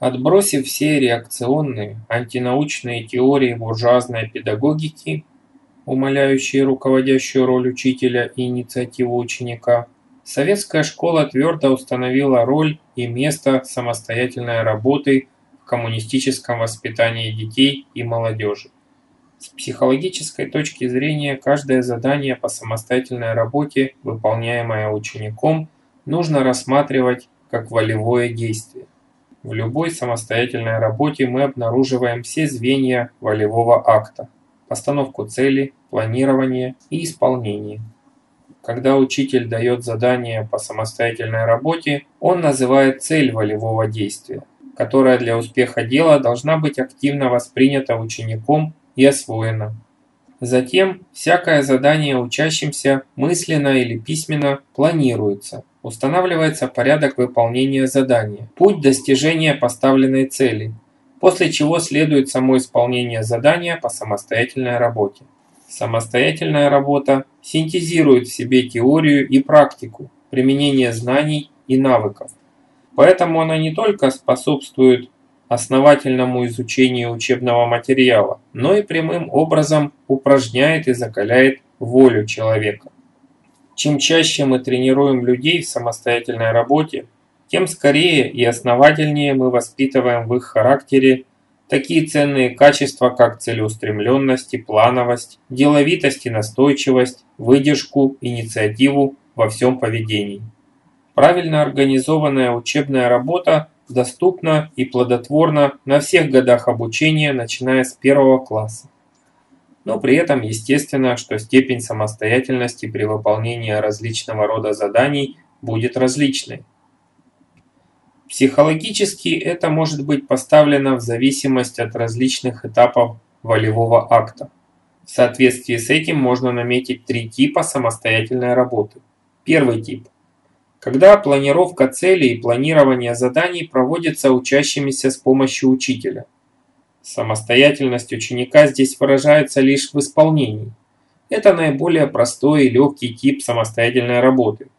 Отбросив все реакционные, антинаучные теории буржуазной педагогики, умаляющие руководящую роль учителя и инициативу ученика, советская школа твердо установила роль и место самостоятельной работы в коммунистическом воспитании детей и молодежи. С психологической точки зрения каждое задание по самостоятельной работе, выполняемое учеником, нужно рассматривать как волевое действие. В любой самостоятельной работе мы обнаруживаем все звенья волевого акта – постановку цели, планирование и исполнение. Когда учитель дает задание по самостоятельной работе, он называет цель волевого действия, которая для успеха дела должна быть активно воспринята учеником и освоена. Затем всякое задание учащимся мысленно или письменно планируется, устанавливается порядок выполнения задания, путь достижения поставленной цели, после чего следует само исполнение задания по самостоятельной работе. Самостоятельная работа синтезирует в себе теорию и практику, применение знаний и навыков. Поэтому она не только способствует основательному изучению учебного материала, но и прямым образом упражняет и закаляет волю человека. Чем чаще мы тренируем людей в самостоятельной работе, тем скорее и основательнее мы воспитываем в их характере Такие ценные качества, как целеустремленность и плановость, деловитость и настойчивость, выдержку, инициативу во всем поведении. Правильно организованная учебная работа доступна и плодотворна на всех годах обучения, начиная с первого класса. Но при этом естественно, что степень самостоятельности при выполнении различного рода заданий будет различной. Психологически это может быть поставлено в зависимость от различных этапов волевого акта. В соответствии с этим можно наметить три типа самостоятельной работы. Первый тип. Когда планировка целей и планирование заданий проводится учащимися с помощью учителя. Самостоятельность ученика здесь выражается лишь в исполнении. Это наиболее простой и легкий тип самостоятельной работы –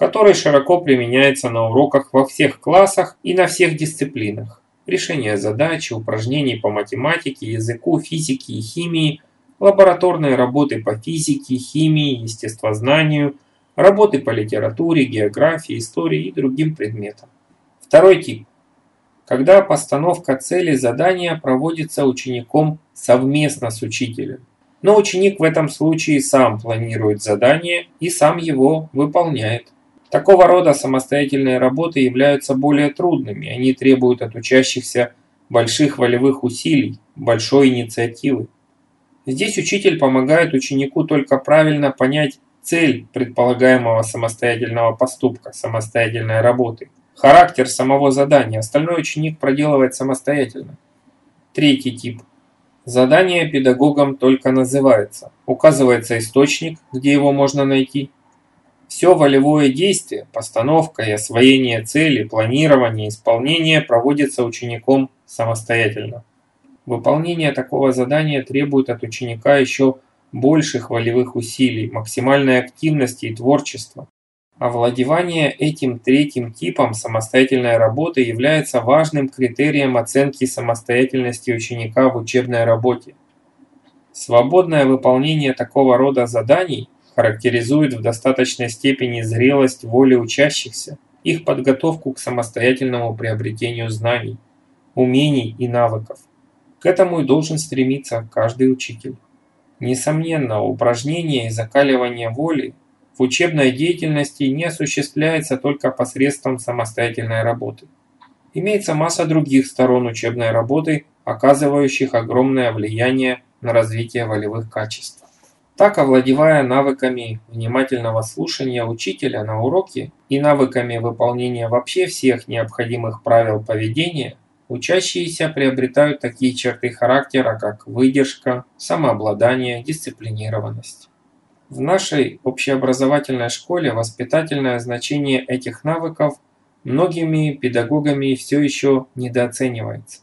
который широко применяется на уроках во всех классах и на всех дисциплинах. Решение задач, упражнений по математике, языку, физике и химии, лабораторные работы по физике, химии, естествознанию, работы по литературе, географии, истории и другим предметам. Второй тип. Когда постановка цели задания проводится учеником совместно с учителем. Но ученик в этом случае сам планирует задание и сам его выполняет. Такого рода самостоятельные работы являются более трудными, они требуют от учащихся больших волевых усилий, большой инициативы. Здесь учитель помогает ученику только правильно понять цель предполагаемого самостоятельного поступка, самостоятельной работы, характер самого задания, остальной ученик проделывает самостоятельно. Третий тип. Задание педагогом только называется. Указывается источник, где его можно найти, все волевое действие, постановка и освоение цели, планирование, исполнение проводится учеником самостоятельно. Выполнение такого задания требует от ученика еще больших волевых усилий, максимальной активности и творчества. Овладевание этим третьим типом самостоятельной работы является важным критерием оценки самостоятельности ученика в учебной работе. Свободное выполнение такого рода заданий – характеризует в достаточной степени зрелость воли учащихся, их подготовку к самостоятельному приобретению знаний, умений и навыков. К этому и должен стремиться каждый учитель. Несомненно, упражнение и закаливание воли в учебной деятельности не осуществляется только посредством самостоятельной работы. Имеется масса других сторон учебной работы, оказывающих огромное влияние на развитие волевых качеств. Так, овладевая навыками внимательного слушания учителя на уроке и навыками выполнения вообще всех необходимых правил поведения, учащиеся приобретают такие черты характера, как выдержка, самообладание, дисциплинированность. В нашей общеобразовательной школе воспитательное значение этих навыков многими педагогами все еще недооценивается.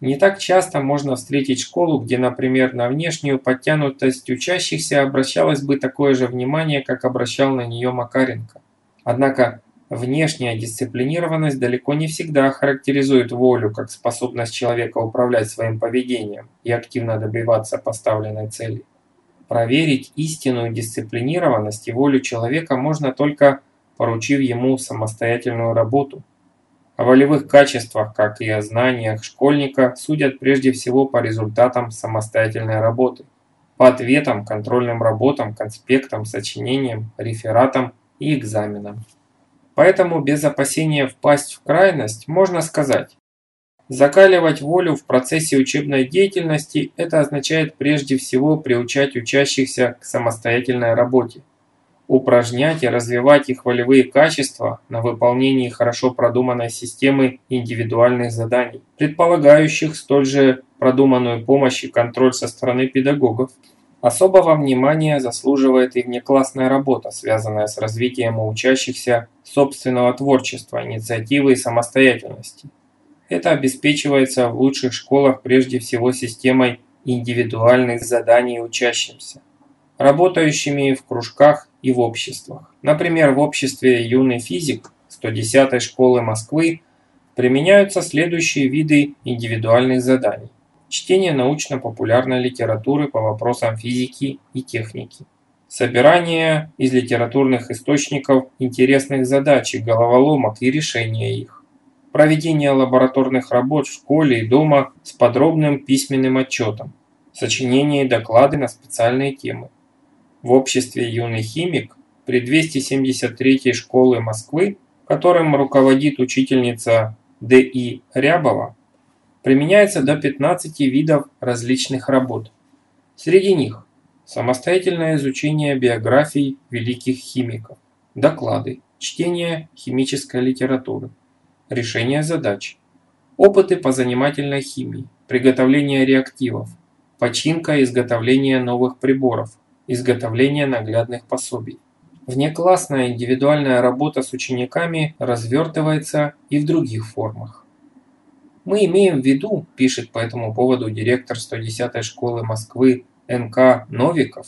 Не так часто можно встретить школу, где, например, на внешнюю подтянутость учащихся обращалось бы такое же внимание, как обращал на нее Макаренко. Однако Внешняя дисциплинированность далеко не всегда характеризует волю как способность человека управлять своим поведением и активно добиваться поставленной цели. Проверить истинную дисциплинированность и волю человека можно только поручив ему самостоятельную работу. О волевых качествах, как и о знаниях школьника, судят прежде всего по результатам самостоятельной работы, по ответам, контрольным работам, конспектам, сочинениям, рефератам и экзаменам. Поэтому без опасения впасть в крайность можно сказать, закаливать волю в процессе учебной деятельности – это означает прежде всего приучать учащихся к самостоятельной работе, упражнять и развивать их волевые качества на выполнении хорошо продуманной системы индивидуальных заданий, предполагающих столь же продуманную помощь и контроль со стороны педагогов. Особого внимания заслуживает и внеклассная работа, связанная с развитием у учащихся собственного творчества, инициативы и самостоятельности. Это обеспечивается в лучших школах прежде всего системой индивидуальных заданий учащимся, работающими в кружках и в обществах. Например, в обществе «Юный физик» 110-й школы Москвы применяются следующие виды индивидуальных заданий. Чтение научно-популярной литературы по вопросам физики и техники. Собирание из литературных источников интересных задач и головоломок и решение их. Проведение лабораторных работ в школе и дома с подробным письменным отчетом. Сочинение и доклады на специальные темы. В обществе «Юный химик» при 273 школы Москвы, которым руководит учительница Д.И. Рябова, применяется до 15 видов различных работ. Среди них самостоятельное изучение биографий великих химиков, доклады, чтение химической литературы, решение задач, опыты по занимательной химии, приготовление реактивов, починка и изготовление новых приборов, изготовление наглядных пособий. Внеклассная индивидуальная работа с учениками развертывается и в других формах. Мы имеем в виду, пишет по этому поводу директор 110-й школы Москвы НК Новиков,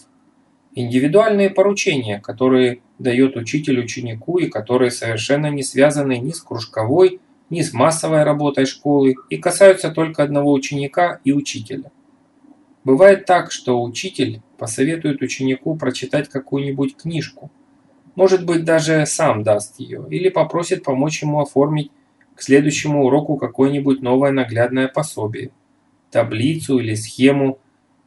индивидуальные поручения, которые дает учитель ученику и которые совершенно не связаны ни с кружковой, ни с массовой работой школы и касаются только одного ученика и учителя. Бывает так, что учитель посоветует ученику прочитать какую-нибудь книжку, может быть даже сам даст ее, или попросит помочь ему оформить к следующему уроку какое-нибудь новое наглядное пособие, таблицу или схему,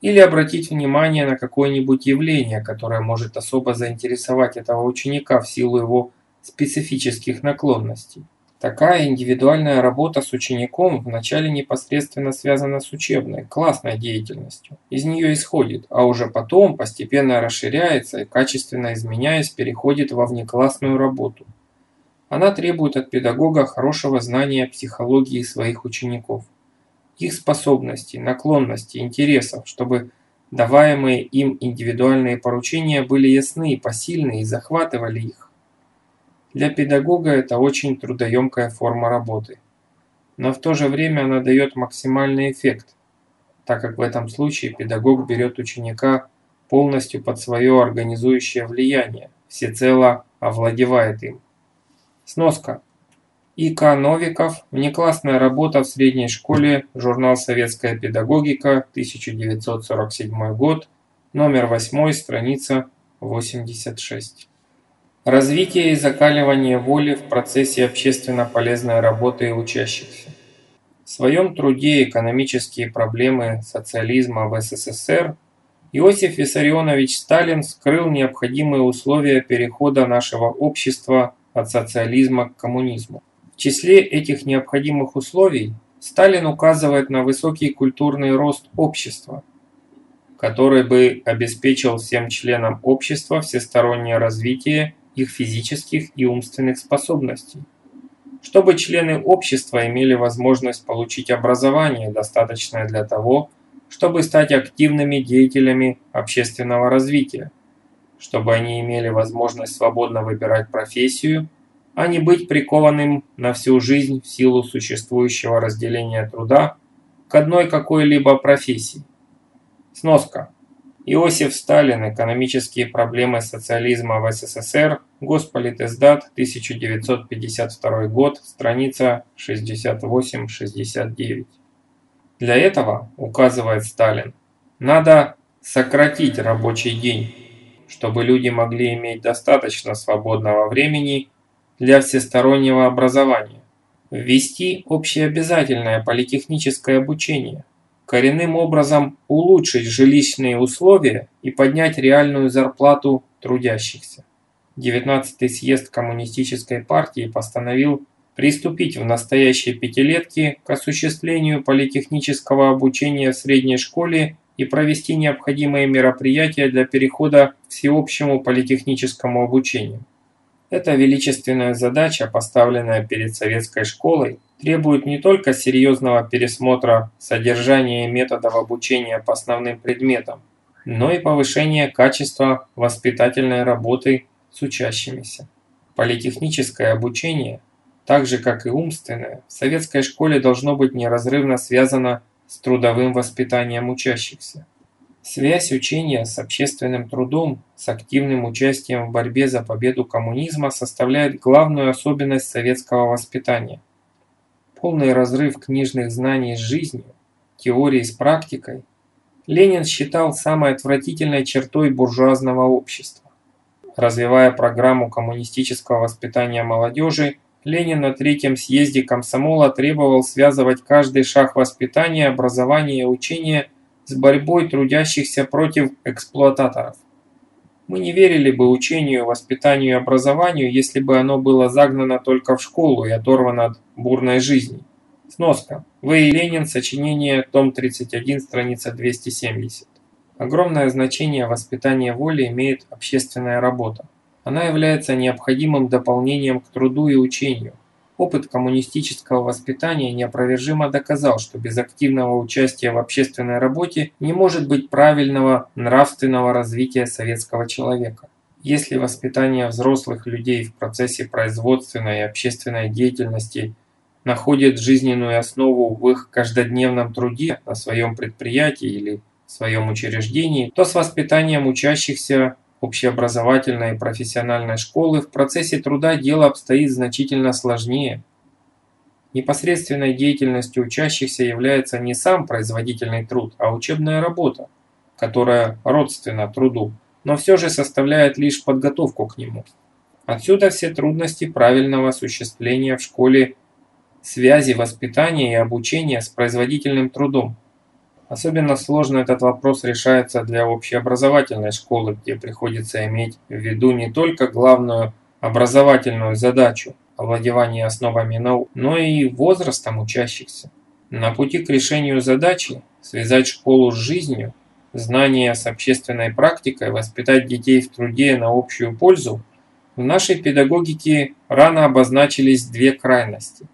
или обратить внимание на какое-нибудь явление, которое может особо заинтересовать этого ученика в силу его специфических наклонностей. Такая индивидуальная работа с учеником вначале непосредственно связана с учебной, классной деятельностью. Из нее исходит, а уже потом постепенно расширяется и качественно изменяясь переходит во внеклассную работу. Она требует от педагога хорошего знания психологии своих учеников, их способностей, наклонностей, интересов, чтобы даваемые им индивидуальные поручения были ясны посильны и захватывали их. Для педагога это очень трудоемкая форма работы. Но в то же время она дает максимальный эффект, так как в этом случае педагог берет ученика полностью под свое организующее влияние, всецело овладевает им. Сноска. И.К. Новиков. Внеклассная работа в средней школе. Журнал «Советская педагогика», 1947 год. Номер 8, страница 86. Развитие и закаливание воли в процессе общественно полезной работы учащихся. В своем труде «Экономические проблемы социализма в СССР» Иосиф Виссарионович Сталин скрыл необходимые условия перехода нашего общества от социализма к коммунизму. В числе этих необходимых условий Сталин указывает на высокий культурный рост общества, который бы обеспечил всем членам общества всестороннее развитие их физических и умственных способностей, чтобы члены общества имели возможность получить образование, достаточное для того, чтобы стать активными деятелями общественного развития, чтобы они имели возможность свободно выбирать профессию, а не быть прикованным на всю жизнь в силу существующего разделения труда к одной какой-либо профессии. Сноска. Иосиф Сталин. Экономические проблемы социализма в СССР. Госполитиздат. 1952 год. Страница 68-69. Для этого, указывает Сталин, надо сократить рабочий день, чтобы люди могли иметь достаточно свободного времени для всестороннего образования. Ввести общеобязательное политехническое обучение, коренным образом улучшить жилищные условия и поднять реальную зарплату трудящихся. 19-й съезд Коммунистической партии постановил приступить в настоящей пятилетке к осуществлению политехнического обучения в средней школе и провести необходимые мероприятия для перехода к всеобщему политехническому обучению. Эта величественная задача, поставленная перед советской школой, требует не только серьезного пересмотра содержания и методов обучения по основным предметам, но и повышения качества воспитательной работы с учащимися. Политехническое обучение, так же как и умственное, в советской школе должно быть неразрывно связано с трудовым воспитанием учащихся. Связь учения с общественным трудом, с активным участием в борьбе за победу коммунизма составляет главную особенность советского воспитания. Полный разрыв книжных знаний с жизнью, теории с практикой, Ленин считал самой отвратительной чертой буржуазного общества. Развивая программу коммунистического воспитания молодежи, Ленин на третьем съезде комсомола требовал связывать каждый шаг воспитания, образования и учения с борьбой трудящихся против эксплуататоров. Мы не верили бы учению, воспитанию и образованию, если бы оно было загнано только в школу и оторвано от бурной жизни. Сноска. В. И. Ленин. Сочинение. Том 31. Страница 270. Огромное значение воспитания воли имеет общественная работа. Она является необходимым дополнением к труду и учению. Опыт коммунистического воспитания неопровержимо доказал, что без активного участия в общественной работе не может быть правильного нравственного развития советского человека. Если воспитание взрослых людей в процессе производственной и общественной деятельности находит жизненную основу в их каждодневном труде на своем предприятии или в своем учреждении, то с воспитанием учащихся общеобразовательной и профессиональной школы в процессе труда дело обстоит значительно сложнее. Непосредственной деятельностью учащихся является не сам производительный труд, а учебная работа, которая родственна труду, но все же составляет лишь подготовку к нему. Отсюда все трудности правильного осуществления в школе связи воспитания и обучения с производительным трудом, Особенно сложно этот вопрос решается для общеобразовательной школы, где приходится иметь в виду не только главную образовательную задачу овладевания основами наук, но и возрастом учащихся. На пути к решению задачи связать школу с жизнью, знания с общественной практикой, воспитать детей в труде на общую пользу, в нашей педагогике рано обозначились две крайности.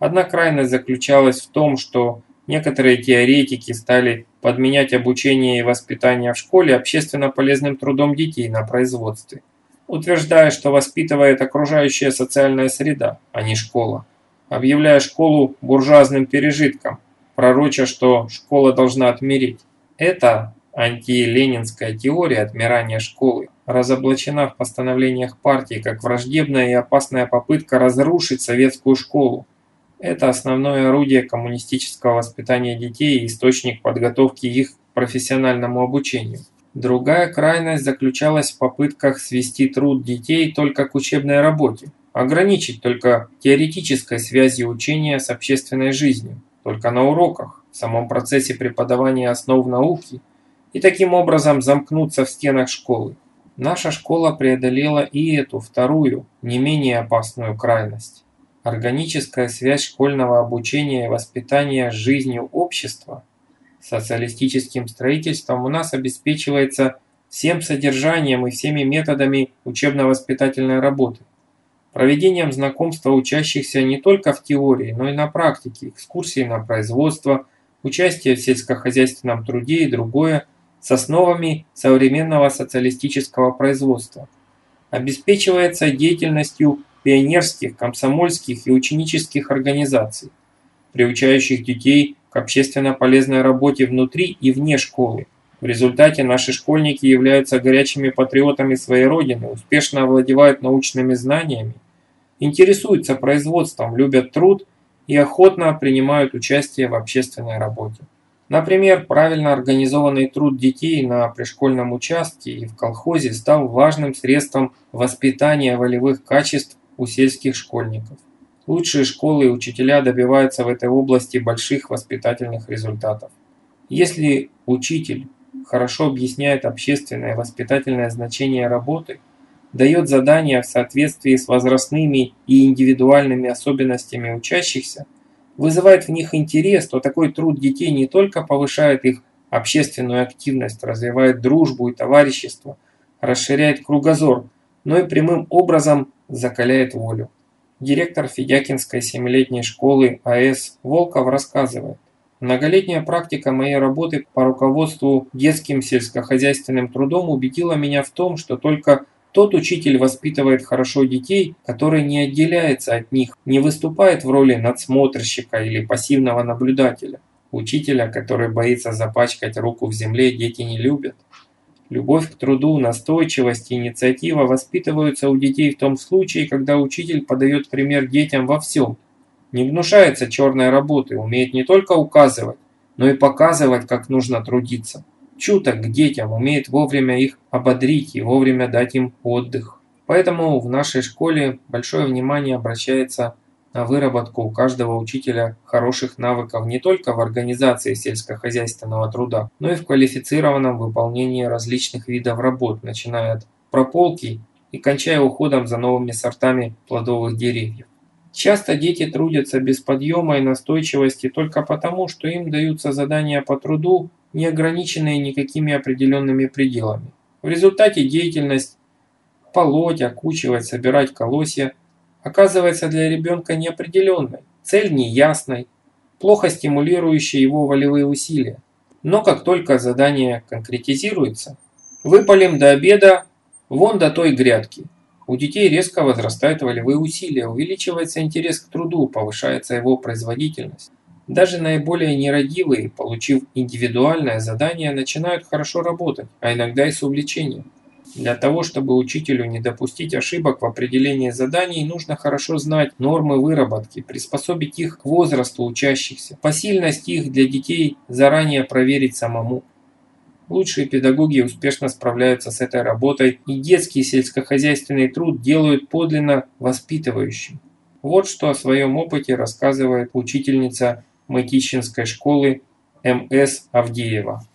Одна крайность заключалась в том, что Некоторые теоретики стали подменять обучение и воспитание в школе общественно полезным трудом детей на производстве, утверждая, что воспитывает окружающая социальная среда, а не школа, объявляя школу буржуазным пережитком, пророча, что школа должна отмереть. Эта антиленинская теория отмирания школы разоблачена в постановлениях партии как враждебная и опасная попытка разрушить советскую школу, это основное орудие коммунистического воспитания детей и источник подготовки их к профессиональному обучению. Другая крайность заключалась в попытках свести труд детей только к учебной работе, ограничить только теоретической связи учения с общественной жизнью, только на уроках, в самом процессе преподавания основ науки, и таким образом замкнуться в стенах школы. Наша школа преодолела и эту вторую, не менее опасную крайность. Органическая связь школьного обучения и воспитания с жизнью общества, социалистическим строительством у нас обеспечивается всем содержанием и всеми методами учебно-воспитательной работы. Проведением знакомства учащихся не только в теории, но и на практике, экскурсии на производство, участие в сельскохозяйственном труде и другое с основами современного социалистического производства. Обеспечивается деятельностью пионерских, комсомольских и ученических организаций, приучающих детей к общественно полезной работе внутри и вне школы, В результате наши школьники являются горячими патриотами своей родины, успешно овладевают научными знаниями, интересуются производством, любят труд и охотно принимают участие в общественной работе. Например, правильно организованный труд детей на пришкольном участке и в колхозе стал важным средством воспитания волевых качеств у сельских школьников. Лучшие школы и учителя добиваются в этой области больших воспитательных результатов. Если учитель хорошо объясняет общественное воспитательное значение работы, дает задания в соответствии с возрастными и индивидуальными особенностями учащихся, вызывает в них интерес, то такой труд детей не только повышает их общественную активность, развивает дружбу и товарищество, расширяет кругозор, но и прямым образом закаляет волю. Директор Федякинской семилетней школы А.С. Волков рассказывает. Многолетняя практика моей работы по руководству детским сельскохозяйственным трудом убедила меня в том, что только тот учитель воспитывает хорошо детей, который не отделяется от них, не выступает в роли надсмотрщика или пассивного наблюдателя. Учителя, который боится запачкать руку в земле, дети не любят. Любовь к труду, настойчивость и инициатива воспитываются у детей в том случае, когда учитель подает пример детям во всем. Не гнушается черной работы, умеет не только указывать, но и показывать, как нужно трудиться чуток к детям, умеет вовремя их ободрить и вовремя дать им отдых. Поэтому в нашей школе большое внимание обращается на выработку у каждого учителя хороших навыков не только в организации сельскохозяйственного труда, но и в квалифицированном выполнении различных видов работ, начиная от прополки и кончая уходом за новыми сортами плодовых деревьев. Часто дети трудятся без подъема и настойчивости только потому, что им даются задания по труду, не ограниченные никакими определенными пределами. В результате деятельность полоть, окучивать, собирать колосья оказывается для ребенка неопределенной, цель неясной, плохо стимулирующей его волевые усилия. Но как только задание конкретизируется, выпалим до обеда вон до той грядки. У детей резко возрастают волевые усилия, увеличивается интерес к труду, повышается его производительность. Даже наиболее нерадивые, получив индивидуальное задание, начинают хорошо работать, а иногда и с увлечением. Для того, чтобы учителю не допустить ошибок в определении заданий, нужно хорошо знать нормы выработки, приспособить их к возрасту учащихся, посильность их для детей заранее проверить самому. Лучшие педагоги успешно справляются с этой работой, и детский сельскохозяйственный труд делают подлинно воспитывающим. Вот что о своем опыте рассказывает учительница Мытищинской школы М.С. Авдеева.